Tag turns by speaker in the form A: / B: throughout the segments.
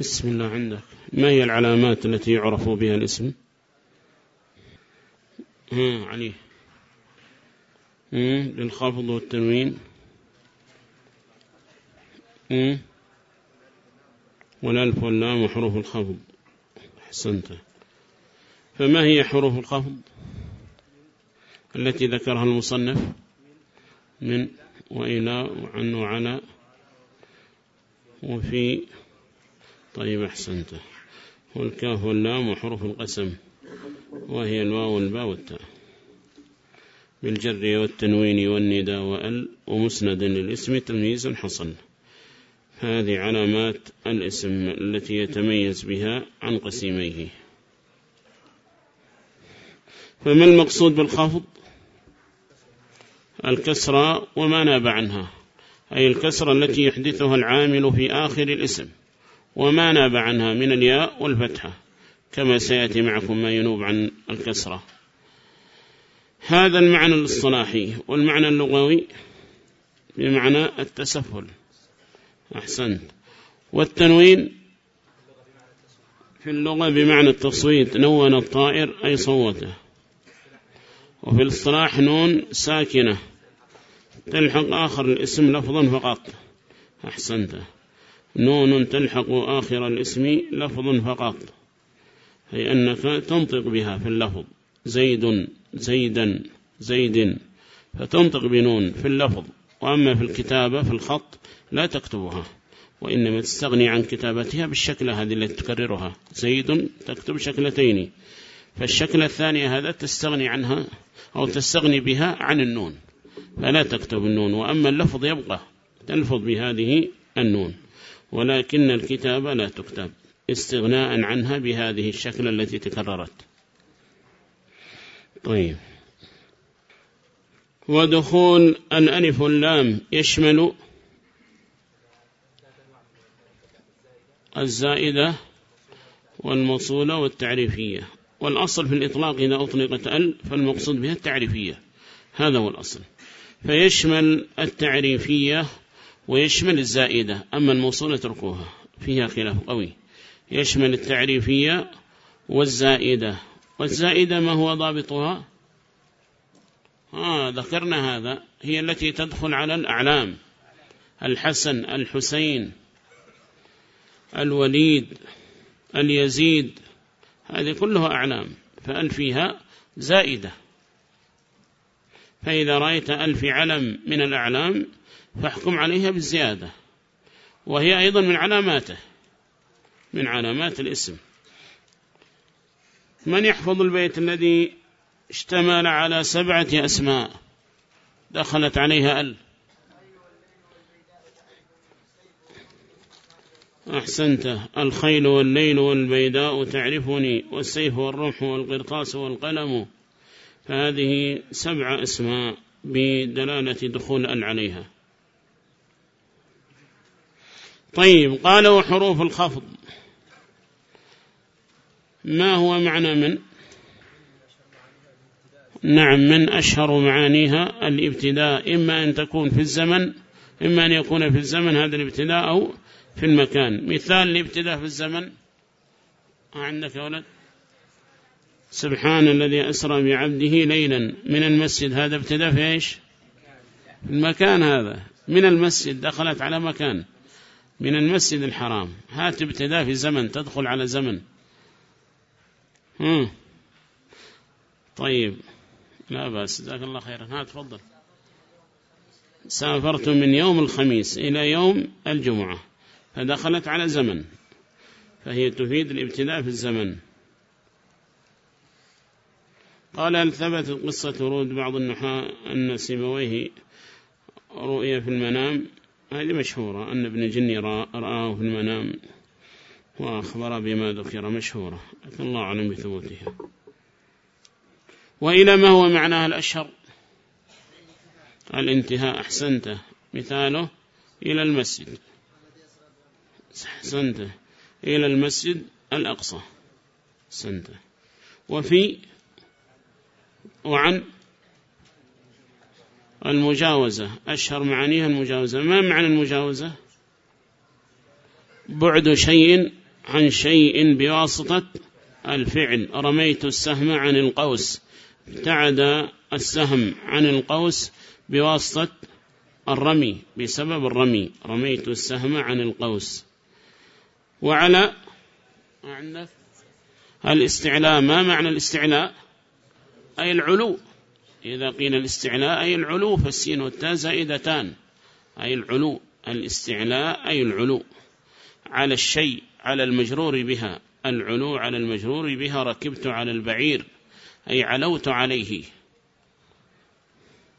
A: بسم الله عندك. ما هي العلامات التي يعرف بها الاسم؟ ها عليه للخفض والتنوين. والألف واللام وحروف الخفض. أحسنت. فما هي حروف الخفض التي ذكرها المصنف؟ من وإلى وعن وعلى وفي طيب أحسنت. والكاف واللام وحروف القسم وهي الواو والباء والتاء. بالجر والتنوين والنداء وأل ومسند للاسم تمييز حصل هذه علامات الاسم التي يتميز بها عن قسيميه. فما المقصود بالخفض؟ الكسرة وما ناب عنها أي الكسرة التي يحدثها العامل في آخر الاسم. وما ناب عنها من الياء والفتحة كما سيأتي معكم ما ينوب عن الكسرة. هذا المعنى الاصطلاحي والمعنى اللغوي بمعنى التسفل أحسنت. والتنوين في اللغة بمعنى التصويت نون الطائر أي صوته. وفي الاصطلاح نون ساكنة تلحق آخر الاسم لفظا فقط. أحسنت. نون تلحق آخر الاسم لفظا فقط أي أنك تنطق بها في اللفظ. زيد زيدا زيد فتنطق بنون في اللفظ. وأما في الكتابة في الخط لا تكتبها وإنما تستغني عن كتابتها بالشكل هذه التي تكررها. زيد تكتب شكلتين فالشكل الثاني هذا تستغني عنها أو تستغني بها عن النون فلا تكتب النون. وأما اللفظ يبقى تلفظ بهذه النون. ولكن الكتابة لا تكتب استغناء عنها بهذه الشكل التي تكررت. طيب. ودخول الألف واللام يشمل الزائدة والموصولة والتعريفية. والأصل في الإطلاق إذا أطلقت أل فالمقصود بها التعريفية. هذا هو الأصل. فيشمل التعريفية ويشمل الزائدة أما الموصولة تركوها فيها خلاف قوي. يشمل التعريفية والزائدة. والزائدة ما هو ضابطها؟ آه ذكرنا هذا هي التي تدخل على الأعلام. الحسن الحسين الوليد اليزيد هذه كلها أعلام. فأل فيها زائدة. فإذا رأيت ألف علم من الأعلام فاحكم عليها بالزيادة. وهي أيضا من علاماته من علامات الاسم. من يحفظ البيت الذي اشتمل على سبعة أسماء دخلت عليها أل؟ أحسنت. الخيل والليل والبيداء تعرفني والسيف والرمح والقرطاس والقلم. فهذه سبع أسماء بدلالة دخول أل عليها. طيب قال وحروف الخفض. ما هو معنى من؟ نعم من أشهر معانيها الابتداء إما أن تكون في الزمن إما أن يكون في الزمن هذا الابتداء أو في المكان. مثال الابتداء في الزمن. عندك يا ولد؟ سبحان الذي أسرى بعبده ليلا. من المسجد هذا ابتداء في إيش؟ المكان هذا. من المسجد دخلت على مكان. من المسجد الحرام. هات ابتداء في زمن تدخل على زمن. طيب. لا بأس. جزاك الله خيرا. هات تفضل. سافرت من يوم الخميس إلى يوم الجمعة. فدخلت على زمن. فهي تفيد الابتداء في الزمن. قال هل ثبت قصة ورود بعض النحاة أن سيبويه رؤية في المنام؟ هذه مشهورة. أن ابن جني رآه في المنام وأخبر بما ذكر مشهورة. الله أعلم بثبوتها. وإلى ما هو معناها الأشهر؟ الانتهاء. أحسنته مثاله إلى المسجد. أحسنته إلى المسجد الأقصى. أحسنته وفي وعن المجاوزة. أشهر معانيها المجاوزة. ما معنى المجاوزة؟ بعد شيء عن شيء بواسطة الفعل. رميت السهم عن القوس. ابتعد السهم عن القوس بواسطة الرمي بسبب الرمي. رميت السهم عن القوس. وعلى الاستعلاء. ما معنى الاستعلاء؟ أي العلو. إذا قيل الاستعلاء أي العلو فالسين والتاء زائدتان. أي العلو الاستعلاء أي العلو. على الشيء على المجرور بها. العلو على المجرور بها ركبت على البعير. أي علوت عليه.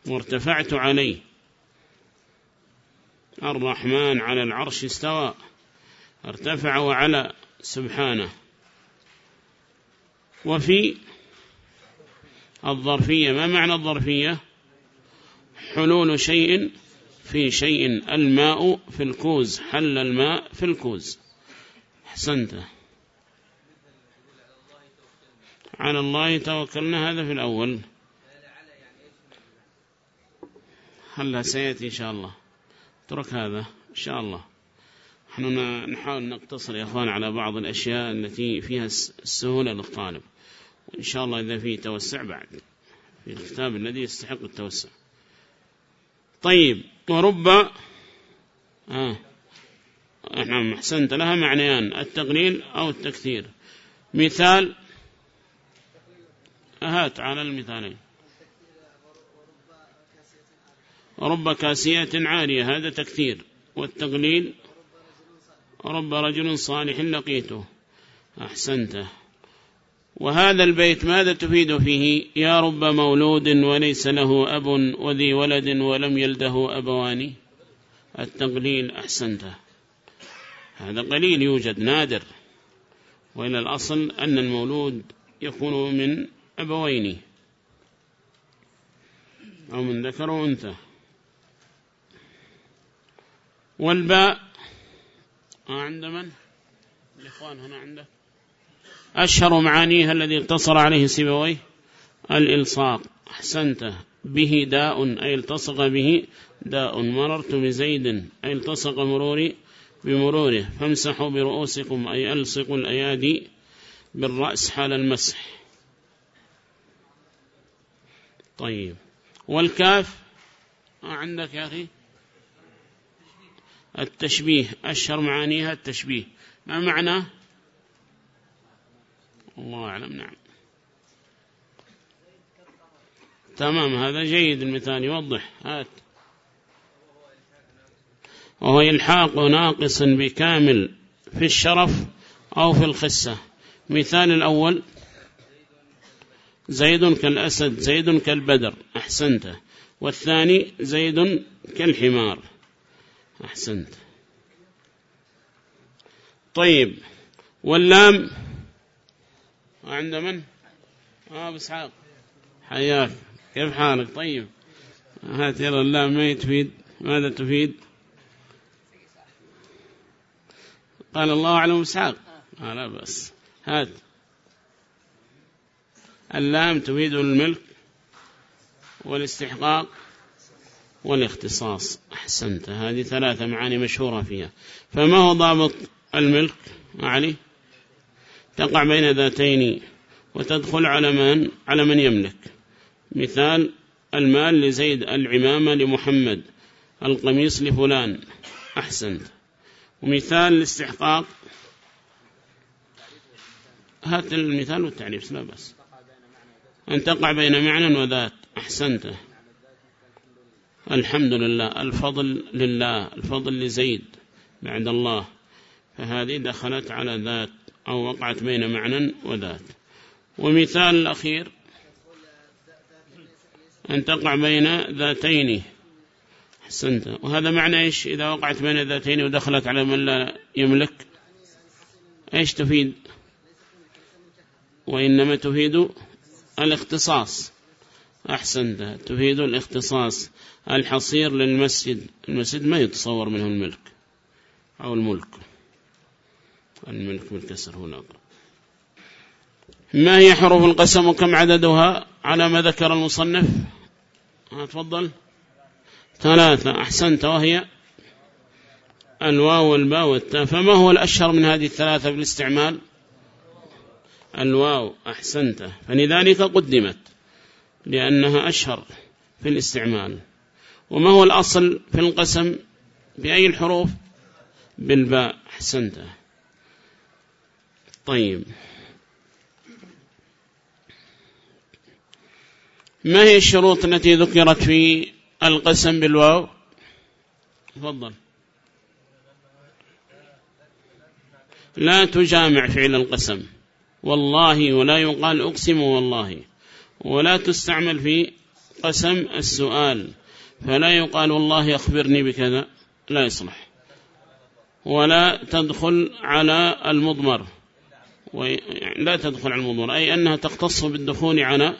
A: وارتفعت عليه. الرحمن على العرش استوى. ارتفع وعلى سبحانه. وفي الظرفية. ما معنى الظرفية؟ حلول شيء في شيء. الماء في الكوز. حل الماء في الكوز. أحسنت. على الله توكلنا. هذا في الأول. هلا سيأتي إن شاء الله. اترك هذا. إن شاء الله. نحن نحاول نقتصر يا أخوان على بعض الأشياء التي فيها السهولة للطالب. وإن شاء الله إذا فيه توسع بعد. في الكتاب الذي يستحق التوسع. طيب ورب آه نعم أحسنت لها معنيان التقليل أو التكثير. مثال هات على المثالين. رب كاسية عارية هذا تكثير. والتقليل رب رجل صالح لقيته. أحسنته وهذا البيت ماذا تفيد فيه؟ يا رب مولود وليس له أب وذي ولد ولم يلده أبوان. التقليل أحسنته هذا قليل يوجد نادر. وإلى الأصل أن المولود يكون من أبوين. أو من ذكر وأنثى. والباء. عند من؟ الإخوان هنا عنده أشهر معانيها الذي اقتصر عليه سيبويه؟ الإلصاق. أحسنته به داء أي التصق به داء. مررت بزيد أي التصق مروري بمروره. فامسحوا برؤوسكم أي ألصقوا الأيادي بالرأس حال المسح. طيب. والكاف؟ عندك يا أخي؟ التشبيه. أشهر معانيها التشبيه. ما معنى؟ الله أعلم نعم. تمام هذا جيد المثال يوضح. هات. وهو يلحاق ناقص بكامل في الشرف أو في الخسة. مثال الأول زيد كالأسد زيد كالبدر أحسنت. والثاني زيد كالحمار أحسنت. طيب واللام عند من؟ آه بسحاق حياك. كيف حالك؟ طيب. هات يلا اللام ما تفيد؟ ماذا تفيد؟ قال الله أعلم بسحاق آه لا بس هات. اللام تفيد الملك والاستحقاق والاختصاص. أحسنت. هذه ثلاثة معاني مشهورة فيها. فما هو ضابط الملك؟ علي؟ تقع بين ذاتين وتدخل على من؟ على من يملك. مثال المال لزيد العمامة لمحمد القميص لفلان. أحسنت ومثال الاستحقاق. هات المثال والتعريف لا بس أن تقع بين معنى وذات. أحسنته الحمد لله. الفضل لله. الفضل لزيد بعد الله. فهذه دخلت على ذات. أو وقعت بين معنى وذات. ومثال الأخير أن تقع بين ذاتين. حسنت وهذا معنى إيش؟ إذا وقعت بين ذاتين ودخلت على من لا يملك إيش تفيد؟ وإنما تفيد الاختصاص. أحسنت. تفيد الاختصاص. الحصير للمسجد. المسجد ما يتصور منه الملك أو الملك. الملك بالكسر الأقرب ما هي حروف القسم وكم عددها على ما ذكر المصنف؟ تفضل. ثلاثة أحسنت وهي الواو والباء والتاء. فما هو الأشهر من هذه الثلاثة بالاستعمال الواو أحسنت. فلذلك قدمت لأنها أشهر في الاستعمال. وما هو الأصل في القسم؟ بأي الحروف؟ بالباء أحسنت. طيب. ما هي الشروط التي ذكرت في القسم بالواو؟ تفضل. لا تجامع فعل القسم. والله ولا يقال أقسم والله. ولا تستعمل في قسم السؤال. فلا يقال والله أخبرني بكذا. لا يصلح. ولا تدخل على المضمر. لا تدخل على المضمر أي أنها تختص بالدخول على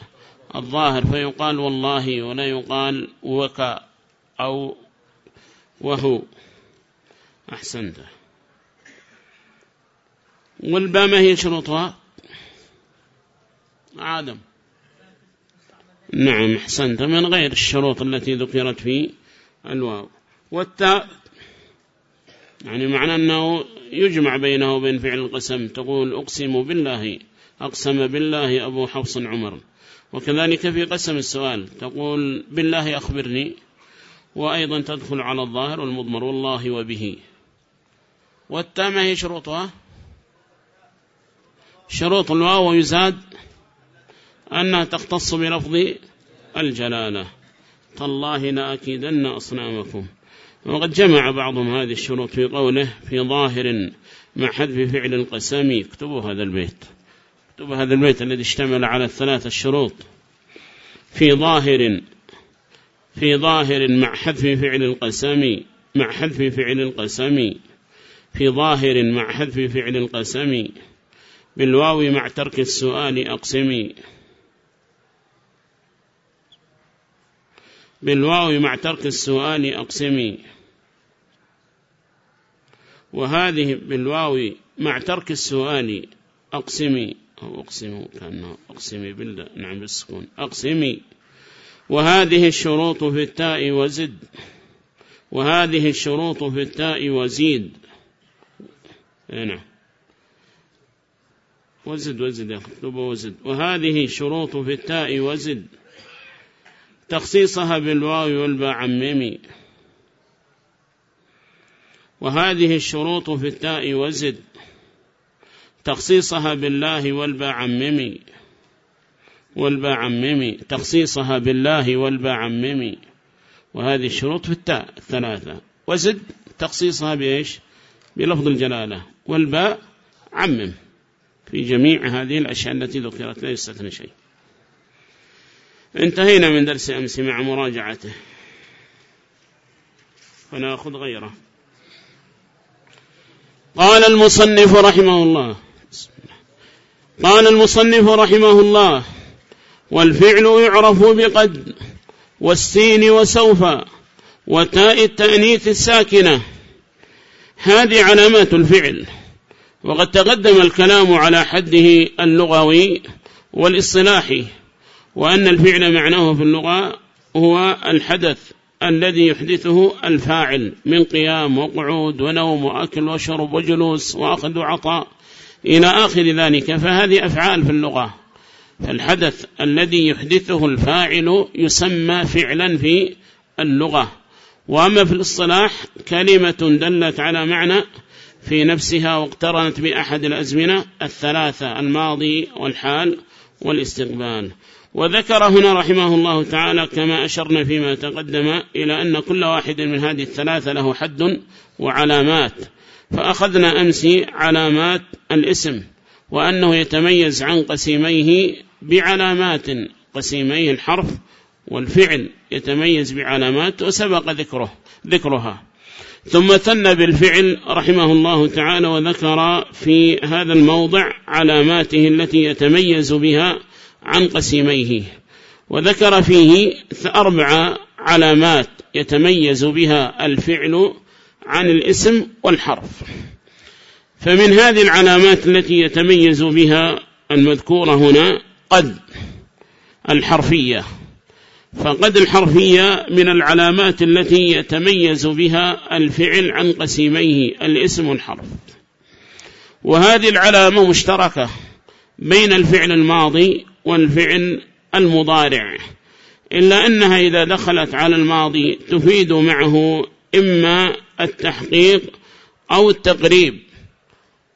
A: الظاهر فيقال والله ولا يقال وكا أو وهو. أحسنت والباء ما هي شروطها؟ آدم نعم أحسنت. من غير الشروط التي ذكرت في الواو. والتاء يعني معنى أنه يجمع بينه وبين فعل القسم تقول أقسم بالله أقسم بالله أبو حفص عمر. وكذلك في قسم السؤال تقول بالله أخبرني وأيضا تدخل على الظاهر والمضمر والله وبه. والتاء ما هي شروطها. شروط الواو يزاد أنها تختص بلفظ الجلالة. تالله لأكيدن أصنامكم. وقد جمع بعضهم هذه الشروط في قوله في ظاهر مع حذف فعل القسام اكتبوا هذا البيت. اكتبوا هذا البيت الذي اشتمل على الثلاثة الشروط. في ظاهر في ظاهر مع حذف فعل القسام مع حذف فعل القسام في ظاهر مع حذف فعل القسم. بالواو مع ترك السؤال أقسمي بالواو مع ترك السؤال أقسمي وهذه بالواو مع ترك السؤال أقسمي أو أقسم كأنه أقسمي بالله نعم بالسكون أقسمي. وهذه الشروط في التاء وزد. وهذه الشروط في التاء وزيد. إيه نعم. وزد وزد اكتب وزد. وهذه شروط في التاء وزد. تخصيصها بالواو والباء عممي. وهذه الشروط في التاء وزد تخصيصها بالله والباء عممي والباء عممي تخصيصها بالله والباء عممي وهذه الشروط في التاء الثلاثة. وزد تخصيصها بإيش؟ بلفظ الجلالة. والباء عمم في جميع هذه الأشياء التي ذكرت لا يستثنى شيء. انتهينا من درس أمس مع مراجعته. فنأخذ غيره. قال المصنف رحمه الله. قال المصنف رحمه الله. والفعل يعرف بقد والسين وسوف وتاء التأنيث الساكنة. هذه علامات الفعل. وقد تقدم الكلام على حده اللغوي والاصطلاحي. وأن الفعل معناه في اللغة هو الحدث. الذي يحدثه الفاعل من قيام وقعود ونوم وأكل وشرب وجلوس وأخذ وعطاء إلى آخر ذلك فهذه أفعال في اللغة. فالحدث الذي يحدثه الفاعل يسمى فعلا في اللغة. وأما في الاصطلاح كلمة دلت على معنى في نفسها واقترنت بأحد الأزمنة الثلاثة الماضي والحال والاستقبال. وذكر هنا رحمه الله تعالى كما أشرنا فيما تقدم إلى أن كل واحد من هذه الثلاثة له حد وعلامات فأخذنا أمس علامات الاسم وأنه يتميز عن قسيميه بعلامات قسيميه الحرف والفعل يتميز بعلامات وسبق ذكره ذكرها. ثم ثنى بالفعل رحمه الله تعالى وذكر في هذا الموضع علاماته التي يتميز بها عن قسيميه وذكر فيه أربع علامات يتميز بها الفعل عن الاسم والحرف. فمن هذه العلامات التي يتميز بها المذكورة هنا قد الحرفية. فقد الحرفية من العلامات التي يتميز بها الفعل عن قسيميه الاسم والحرف. وهذه العلامة مشتركة بين الفعل الماضي والفعل المضارع. إلا أنها إذا دخلت على الماضي تفيد معه إما التحقيق أو التقريب.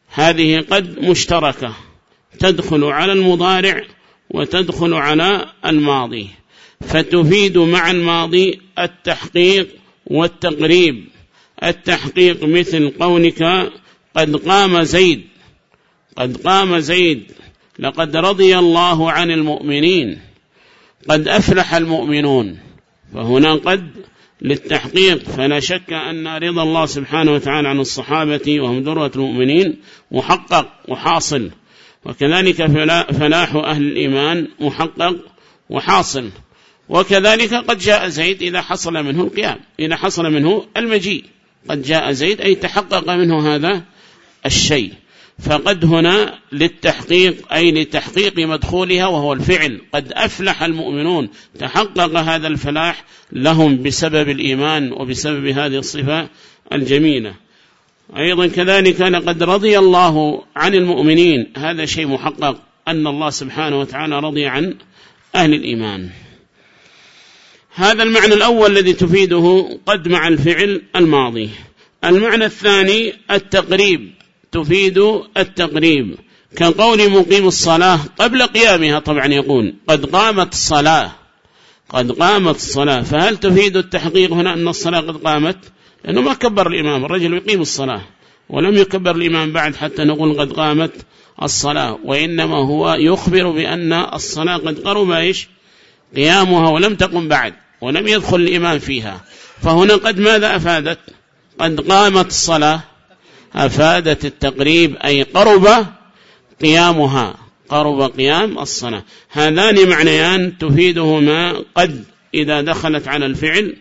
A: هذه قد مشتركة. تدخل على المضارع وتدخل على الماضي. فتفيد مع الماضي التحقيق والتقريب. التحقيق مثل قولك قد قام زيد. قد قام زيد. لقد رضي الله عن المؤمنين قد أفلح المؤمنون. فهنا قد للتحقيق فلا شك أن رضا الله سبحانه وتعالى عن الصحابة وهم ذروة المؤمنين محقق وحاصل. وكذلك فلاح أهل الإيمان محقق وحاصل. وكذلك قد جاء زيد إذا حصل منه القيام إذا حصل منه المجيء. قد جاء زيد أي تحقق منه هذا الشيء. فقد هنا للتحقيق أي لتحقيق مدخولها وهو الفعل. قد أفلح المؤمنون تحقق هذا الفلاح لهم بسبب الإيمان وبسبب هذه الصفة الجميلة. أيضا كذلك لقد رضي الله عن المؤمنين. هذا شيء محقق أن الله سبحانه وتعالى رضي عن أهل الإيمان. هذا المعنى الأول الذي تفيده قد مع الفعل الماضي. المعنى الثاني التقريب. تفيد التقريب. كقول مقيم الصلاة قبل قيامها طبعا يقول قد قامت الصلاة. قد قامت الصلاة. فهل تفيد التحقيق هنا أن الصلاة قد قامت؟ لأنه ما كبر الإمام. الرجل يقيم الصلاة. ولم يكبر الإمام بعد حتى نقول قد قامت الصلاة. وإنما هو يخبر بأن الصلاة قد قرب إيش؟ قيامها ولم تقم بعد. ولم يدخل الإمام فيها. فهنا قد ماذا أفادت؟ قد قامت الصلاة. أفادت التقريب أي قرب قيامها. قرب قيام الصلاة. هذان معنيان تفيدهما قد إذا دخلت على الفعل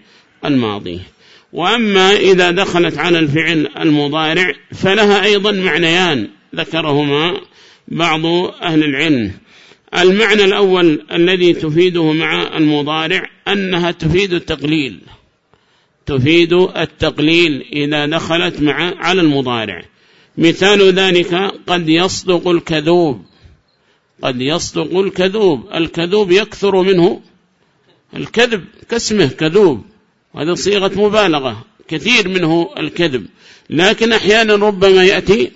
A: الماضي. وأما إذا دخلت على الفعل المضارع فلها أيضا معنيان ذكرهما بعض أهل العلم. المعنى الأول الذي تفيده مع المضارع أنها تفيد التقليل. تفيد التقليل إذا دخلت مع على المضارع. مثال ذلك قد يصدق الكذوب. قد يصدق الكذوب. الكذوب يكثر منه الكذب كاسمه كذوب. وهذا صيغة مبالغة كثير منه الكذب. لكن أحيانا ربما يأتي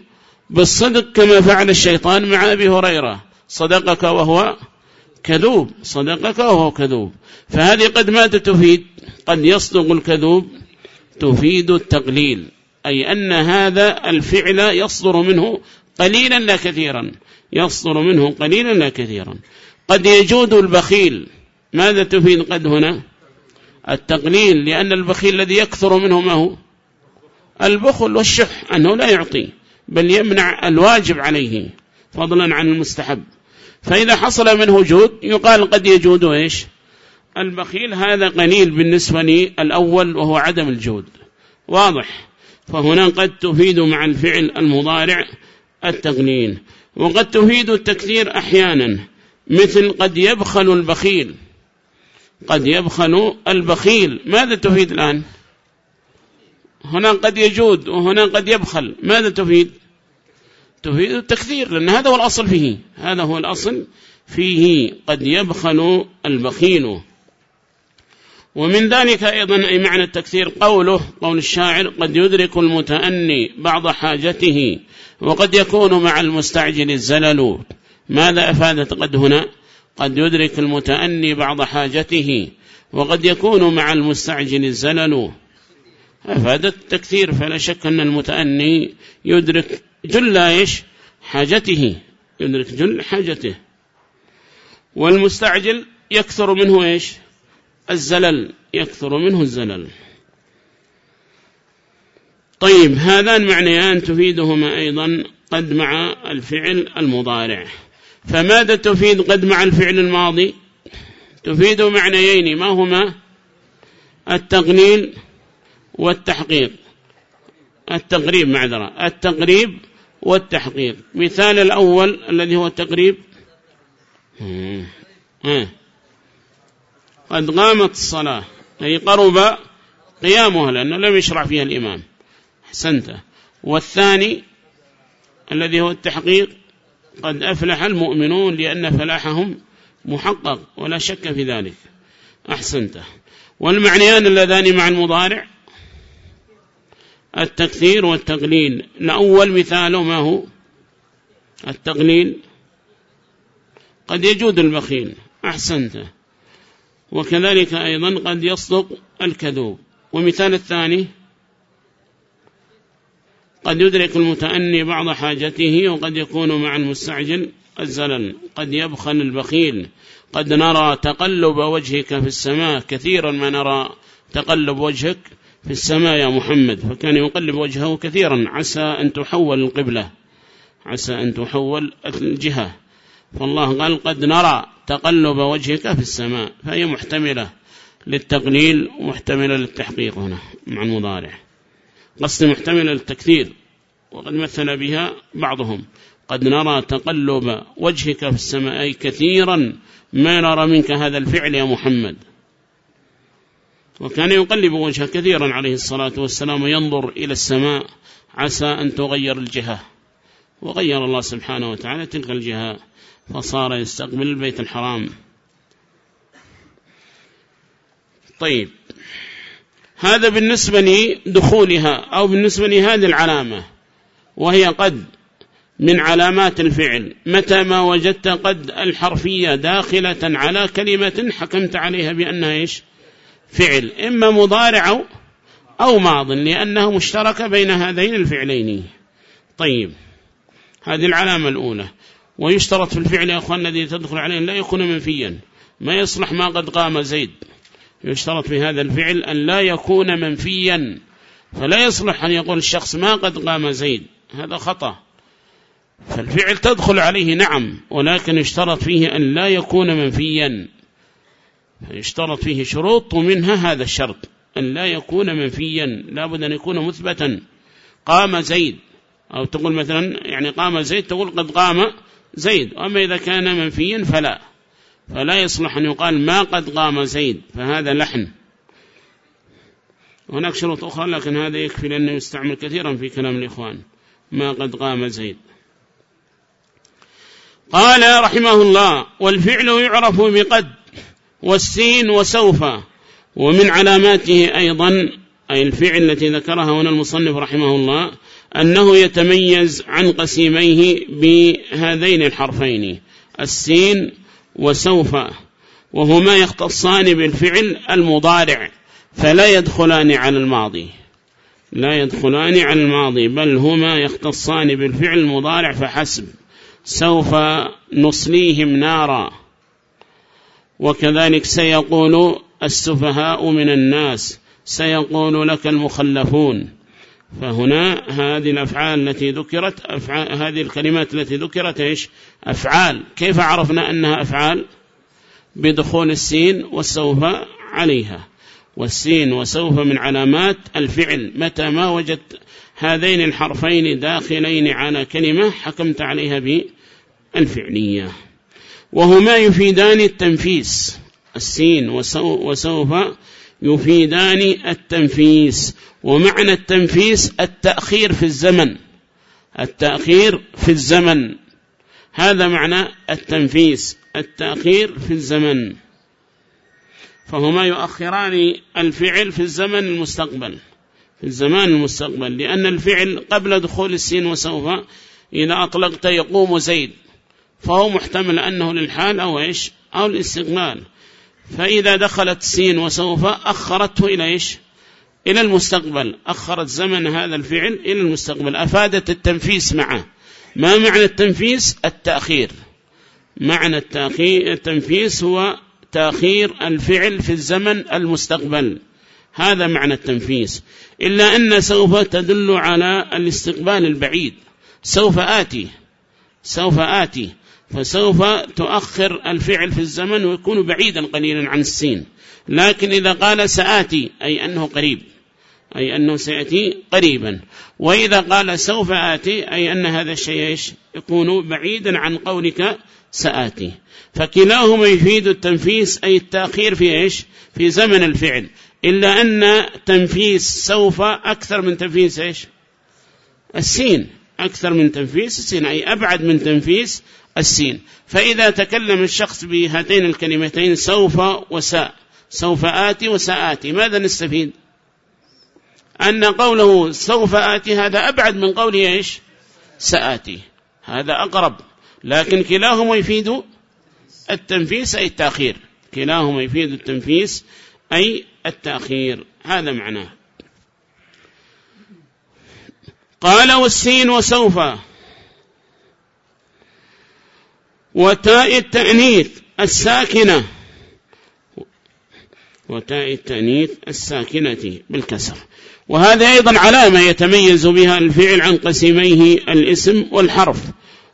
A: بالصدق كما فعل الشيطان مع أبي هريرة. صدقك وهو كذوب صدقك وهو كذوب. فهذه قد ماذا تفيد. قد يصدق الكذوب تفيد التقليل أي أن هذا الفعل يصدر منه قليلا لا كثيرا يصدر منه قليلا لا كثيرا. قد يجود البخيل ماذا تفيد قد هنا؟ التقليل لأن البخيل الذي يكثر منه ما هو؟ البخل والشح أنه لا يعطي بل يمنع الواجب عليه فضلا عن المستحب. فإذا حصل منه جود يقال قد يجود إيش؟ البخيل هذا قليل بالنسبة للأول وهو عدم الجود. واضح. فهنا قد تفيد مع الفعل المضارع التقليل وقد تفيد التكثير أحيانا. مثل قد يبخل البخيل. قد يبخل البخيل. ماذا تفيد الآن؟ هنا قد يجود وهنا قد يبخل. ماذا تفيد؟ تفيد التكثير لأن هذا هو الأصل فيه. هذا هو الأصل فيه. قد يبخل البخيل. ومن ذلك أيضا أي معنى التكثير قوله قول الشاعر قد يدرك المتأني بعض حاجته وقد يكون مع المستعجل الزلل. ماذا أفادت قد هنا؟ قد يدرك المتأني بعض حاجته وقد يكون مع المستعجل الزلل. أفادت التكثير فلا شك أن المتأني يدرك جل إيش؟ حاجته يدرك جل حاجته. والمستعجل يكثر منه إيش؟ الزلل يكثر منه الزلل. طيب هذان معنيان تفيدهما أيضا قد مع الفعل المضارع. فماذا تفيد قد مع الفعل الماضي؟ تفيد معنيين ما هما؟ التقليل والتحقيق. التقريب معذرة التقريب والتحقيق. مثال الأول الذي هو التقريب. قد قامت الصلاة. أي قرب قيامها لأنه لم يشرع فيها الإمام. حسنته والثاني الذي هو التحقيق قد أفلح المؤمنون لأن فلاحهم محقق ولا شك في ذلك. أحسنته والمعنيان اللذان مع المضارع التكثير والتقليل. الأول مثاله ما هو؟ التقليل. قد يجود البخيل. أحسنته وكذلك أيضا قد يصدق الكذوب. ومثال الثاني قد يدرك المتأني بعض حاجته وقد يكون مع المستعجل الزلل. قد يبخل البخيل. قد نرى تقلب وجهك في السماء. كثيرا ما نرى تقلب وجهك في السماء يا محمد. فكان يقلب وجهه كثيرا. عسى أن تحول القبلة. عسى أن تحول الجهة. فالله قال قد نرى تقلب وجهك في السماء فهي محتملة للتقليل ومحتملة للتحقيق هنا مع المضارع. قصد محتملة للتكثير وقد مثل بها بعضهم. قد نرى تقلب وجهك في السماء أي كثيرا ما نرى منك هذا الفعل يا محمد. وكان يقلب وجهه كثيرا عليه الصلاة والسلام وينظر إلى السماء عسى أن تغير الجهة. وغير الله سبحانه وتعالى تلك الجهة. فصار يستقبل البيت الحرام. طيب. هذا بالنسبة لدخولها أو بالنسبة لهذه العلامة وهي قد من علامات الفعل. متى ما وجدت قد الحرفية داخلة على كلمة حكمت عليها بأنها إيش؟ فعل. إما مضارع أو ماض لأنه مشترك بين هذين الفعلين. طيب. هذه العلامة الأولى. ويشترط في الفعل يا أخوان الذي تدخل عليه لا يكون منفيا. ما يصلح ما قد قام زيد. يشترط في هذا الفعل أن لا يكون منفيا. فلا يصلح أن يقول الشخص ما قد قام زيد. هذا خطأ. فالفعل تدخل عليه نعم ولكن يشترط فيه أن لا يكون منفيا. يشترط فيه شروط ومنها هذا الشرط أن لا يكون منفيا. لابد أن يكون مثبتا. قام زيد. أو تقول مثلا يعني قام زيد تقول قد قام زيد. وأما إذا كان منفيا فلا. فلا يصلح أن يقال ما قد قام زيد فهذا لحن. هناك شروط أخرى لكن هذا يكفي لأنه يستعمل كثيرا في كلام الإخوان. ما قد قام زيد. قال رحمه الله والفعل يعرف بقد والسين وسوف ومن علاماته أيضا أي الفعل التي ذكرها هنا المصنف رحمه الله أنه يتميز عن قسيميه بهذين الحرفين السين وسوف وهما يختصان بالفعل المضارع فلا يدخلان على الماضي. لا يدخلان على الماضي بل هما يختصان بالفعل المضارع فحسب. سوف نصليهم نارا. وكذلك سيقول السفهاء من الناس سيقول لك المخلفون. فهنا هذه الأفعال التي ذكرت أفعال هذه الكلمات التي ذكرت إيش؟ أفعال. كيف عرفنا أنها أفعال؟ بدخول السين والسوف عليها. والسين وسوف من علامات الفعل. متى ما وجدت هذين الحرفين داخلين على كلمة حكمت عليها بالفعلية. وهما يفيدان التنفيس. السين وسوف يفيدان التنفيس ومعنى التنفيس التأخير في الزمن. التأخير في الزمن. هذا معنى التنفيس التأخير في الزمن. فهما يؤخران الفعل في الزمن المستقبل. في الزمان المستقبل لأن الفعل قبل دخول السين وسوف إذا أطلقت يقوم زيد. فهو محتمل أنه للحال أو إيش؟ أو الاستقبال. فإذا دخلت سين وسوف أخرته إلى إيش؟ إلى المستقبل. أخرت زمن هذا الفعل إلى المستقبل. أفادت التنفيس معه. ما معنى التنفيس؟ التأخير. معنى التأخير التنفيس هو تأخير الفعل في الزمن المستقبل. هذا معنى التنفيس. إلا أن سوف تدل على الاستقبال البعيد. سوف آتي. سوف آتي فسوف تؤخر الفعل في الزمن ويكون بعيدا قليلا عن السين. لكن إذا قال سآتي أي أنه قريب أي أنه سيأتي قريبا. وإذا قال سوف آتي أي أن هذا الشيء يكون بعيدا عن قولك سآتي. فكلاهما يفيد التنفيس أي التأخير في إيش؟ في زمن الفعل. إلا أن تنفيس سوف أكثر من تنفيس إيش؟ السين. أكثر من تنفيس السين أي أبعد من تنفيس السين. فإذا تكلم الشخص بهاتين الكلمتين سوف وساء سوف آتي وسآتي ماذا نستفيد؟ أن قوله سوف آتي هذا أبعد من قوله إيش؟ سآتي. هذا أقرب. لكن كلاهما يفيد التنفيس أي التأخير. كلاهما يفيد التنفيس أي التأخير. هذا معناه. قال والسين وسوف. وتاء التأنيث الساكنة. وتاء التأنيث الساكنة بالكسر. وهذا أيضا علامة يتميز بها الفعل عن قسميه الاسم والحرف.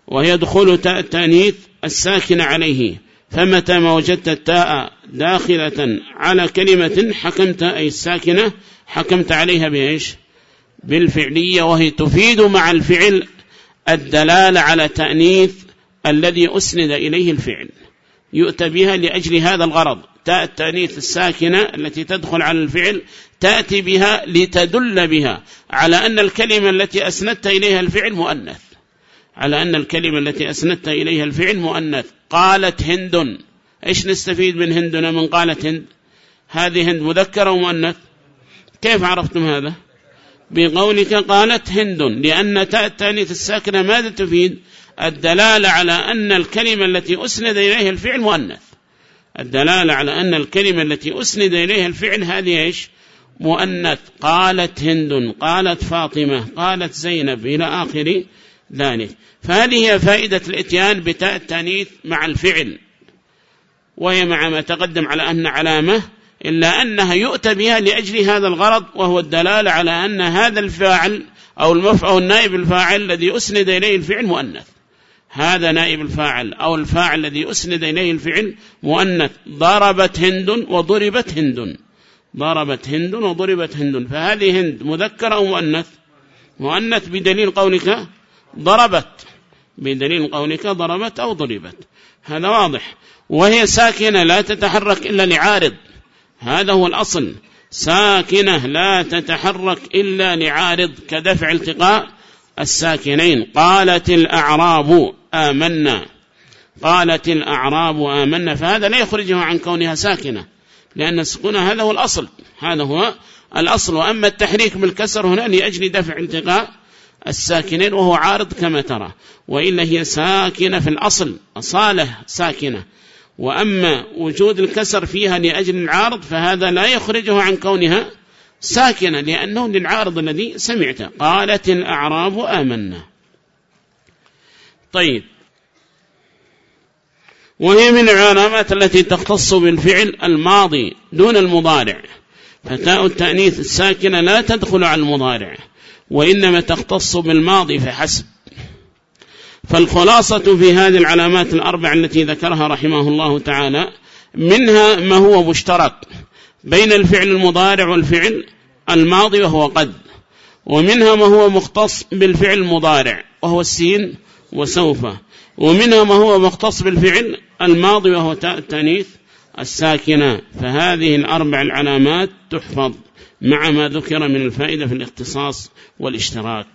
A: ويدخل تاء التأنيث الساكنة عليه. فمتى ما وجدت التاء داخلة على كلمة حكمت أي الساكنة حكمت عليها بإيش؟ بالفعلية وهي تفيد مع الفعل الدلالة على تأنيث الذي أسند إليه الفعل. يؤتى بها لأجل هذا الغرض. تاء التأنيث الساكنة التي تدخل على الفعل تأتي بها لتدل بها على أن الكلمة التي أسندت إليها الفعل مؤنث. على أن الكلمة التي أسندت إليها الفعل مؤنث. قالت هند. إيش نستفيد من هندنا من قالت هند؟ هذه هند مذكرة ومؤنث. كيف عرفتم هذا؟ بقولك قالت هند لأن تاء التانيث الساكنة ماذا تفيد؟ الدلالة على أن الكلمة التي أسند إليها الفعل مؤنث. الدلالة على أن الكلمة التي أسند إليها الفعل هذه إيش؟ مؤنث. قالت هند قالت فاطمة قالت زينب إلى آخر ذلك. فهذه هي فائدة الإتيان بتاء التانيث مع الفعل. وهي مع ما تقدم على أن علامة إلا أنها يؤتى بها لأجل هذا الغرض وهو الدلالة على أن هذا الفاعل أو المفعول النائب الفاعل الذي أسند إليه الفعل مؤنث. هذا نائب الفاعل أو الفاعل الذي أسند إليه الفعل مؤنث. ضربت هند وضربت هند. ضربت هند وضربت هند. فهذه هند مذكر أو مؤنث؟ مؤنث بدليل قولك ضربت. بدليل قولك ضربت أو ضربت. هذا واضح. وهي ساكنة لا تتحرك إلا لعارض. هذا هو الأصل. ساكنة لا تتحرك إلا لعارض كدفع التقاء. الساكنين قالت الأعراب آمنا. قالت الأعراب آمنا. فهذا لا يخرجه عن كونها ساكنة لأن السكون هذا هو الأصل. هذا هو الأصل. وأما التحريك بالكسر هنا لأجل دفع التقاء الساكنين وهو عارض كما ترى. وإلا هي ساكنة في الأصل. أصالة ساكنة. وأما وجود الكسر فيها لأجل العارض فهذا لا يخرجه عن كونها ساكنة لأنه للعارض الذي سمعته قالت الأعراب آمنا. طيب. وهي من العلامات التي تختص بالفعل الماضي دون المضارع. فتاء التأنيث الساكنة لا تدخل على المضارع وإنما تختص بالماضي فحسب. فالخلاصة في هذه العلامات الأربع التي ذكرها رحمه الله تعالى منها ما هو مشترك بين الفعل المضارع والفعل الماضي وهو قد ومنها ما هو مختص بالفعل المضارع وهو السين وسوف ومنها ما هو مختص بالفعل الماضي وهو تاء التانيث الساكنة. فهذه الأربع العلامات تحفظ مع ما ذكر من الفائدة في الاختصاص والاشتراك.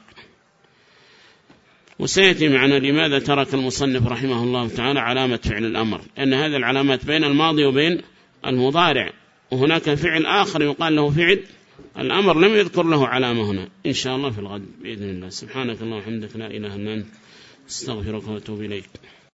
A: وسيأتي معنا لماذا ترك المصنف رحمه الله تعالى علامة فعل الأمر؟ لأن هذه العلامات بين الماضي وبين المضارع وهناك فعل آخر يقال له فعل الأمر لم يذكر له علامة هنا. إن شاء الله في الغد بإذن الله. سبحانك اللهم وحمدك لا إله إلا أنت أستغفرك وأتوب إليك.